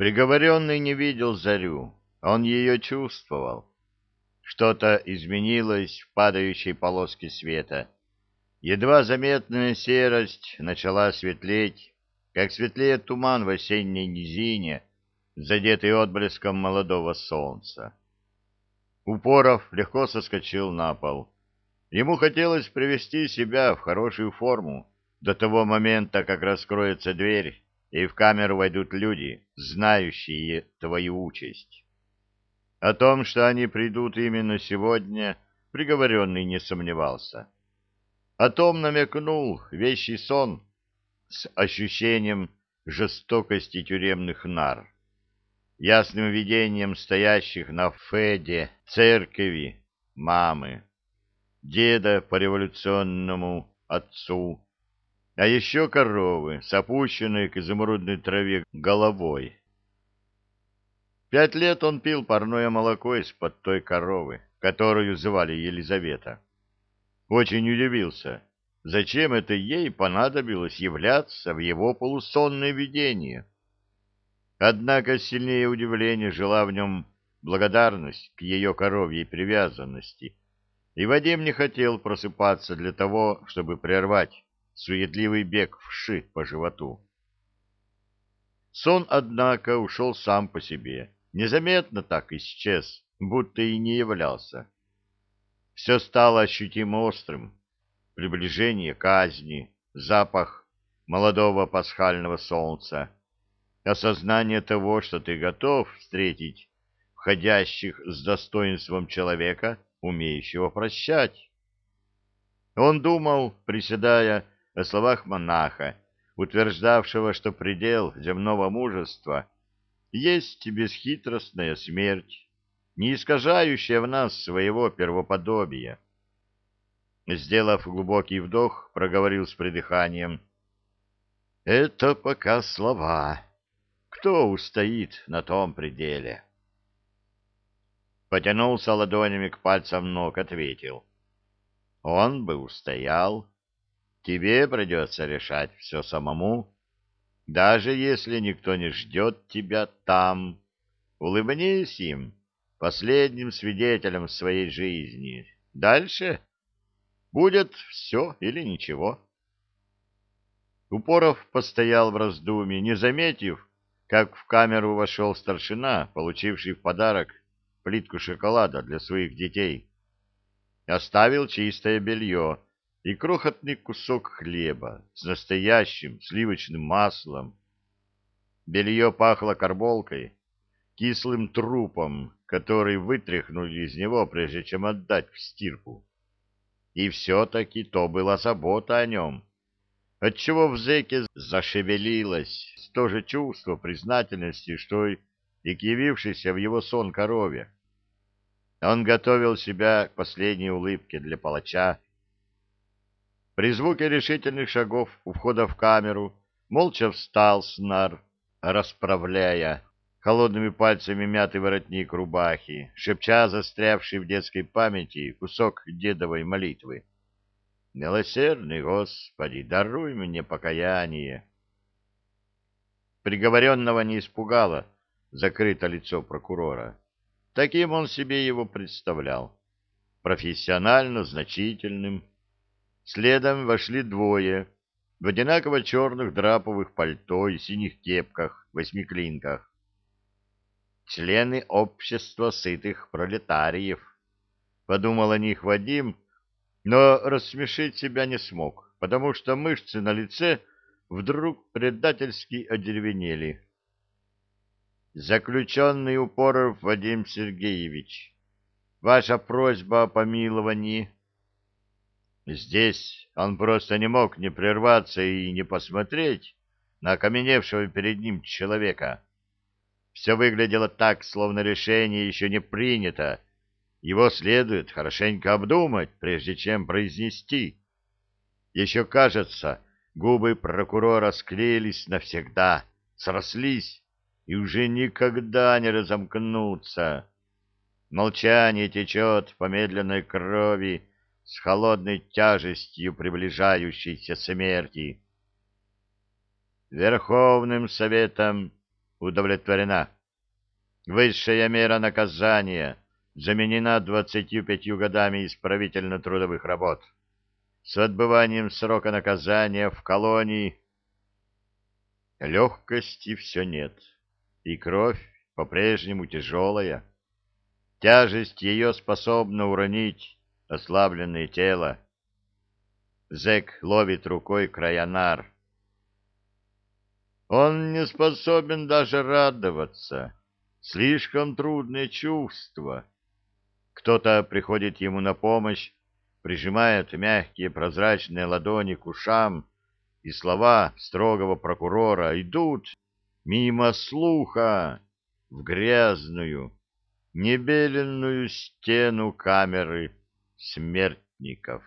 Приговоренный не видел зарю, он ее чувствовал. Что-то изменилось в падающей полоске света. Едва заметная серость начала светлеть, как светлеет туман в осенней низине, задетый отблеском молодого солнца. Упоров легко соскочил на пол. Ему хотелось привести себя в хорошую форму до того момента, как раскроется дверь, и в камеру войдут люди, знающие твою участь. О том, что они придут именно сегодня, приговоренный не сомневался. О том намекнул вещий сон с ощущением жестокости тюремных нар, ясным видением стоящих на Феде церкви мамы, деда по революционному отцу, а еще коровы с опущенной к изумрудной траве головой. Пять лет он пил парное молоко из-под той коровы, которую звали Елизавета. Очень удивился, зачем это ей понадобилось являться в его полусонное видение. Однако сильнее удивления жила в нем благодарность к ее коровьей привязанности, и Вадим не хотел просыпаться для того, чтобы прервать суетливый бег вши по животу. Сон, однако, ушел сам по себе незаметно так исчез, будто и не являлся. Все стало ощутимо острым. Приближение казни, запах молодого пасхального солнца, осознание того, что ты готов встретить входящих с достоинством человека, умеющего прощать. Он думал, приседая о словах монаха, утверждавшего, что предел земного мужества — есть бесхитростная смерть, не искажающая в нас своего первоподобия. Сделав глубокий вдох, проговорил с придыханием. «Это пока слова. Кто устоит на том пределе?» Потянулся ладонями к пальцам ног, ответил. «Он бы устоял. Тебе придется решать все самому». Даже если никто не ждет тебя там, улыбнись им, последним свидетелем своей жизни. Дальше будет все или ничего. Упоров постоял в раздумье, не заметив, как в камеру вошел старшина, получивший в подарок плитку шоколада для своих детей. Оставил чистое белье, и крохотный кусок хлеба с настоящим сливочным маслом. Белье пахло карболкой, кислым трупом, который вытряхнули из него, прежде чем отдать в стирку. И все-таки то была забота о нем, отчего в зэке зашевелилось то же чувство признательности, что и к явившейся в его сон корове. Он готовил себя к последней улыбке для палача, при звуке решительных шагов у входа в камеру молча встал снар, расправляя холодными пальцами мятый воротник рубахи, шепча застрявший в детской памяти кусок дедовой молитвы. «Милосердный Господи, даруй мне покаяние!» Приговоренного не испугало закрыто лицо прокурора. Таким он себе его представлял. Профессионально значительным, Следом вошли двое в одинаково черных драповых пальто и синих кепках, восьмиклинках. Члены общества сытых пролетариев. Подумал о них Вадим, но рассмешить себя не смог, потому что мышцы на лице вдруг предательски одеревенели. Заключенный Упоров Вадим Сергеевич, ваша просьба о помиловании Здесь он просто не мог не прерваться и не посмотреть на окаменевшего перед ним человека. Все выглядело так, словно решение еще не принято. Его следует хорошенько обдумать, прежде чем произнести. Еще кажется, губы прокурора склеились навсегда, срослись и уже никогда не разомкнутся. Молчание течет по медленной крови, с холодной тяжестью приближающейся смерти. Верховным Советом удовлетворена. Высшая мера наказания заменена 25 годами исправительно-трудовых работ. С отбыванием срока наказания в колонии легкости все нет, и кровь по-прежнему тяжелая. Тяжесть ее способна уронить ослабленное тело. Зэк ловит рукой края нар. Он не способен даже радоваться. Слишком трудное чувство. Кто-то приходит ему на помощь, прижимает мягкие прозрачные ладони к ушам, и слова строгого прокурора идут мимо слуха в грязную, небеленную стену камеры смертников.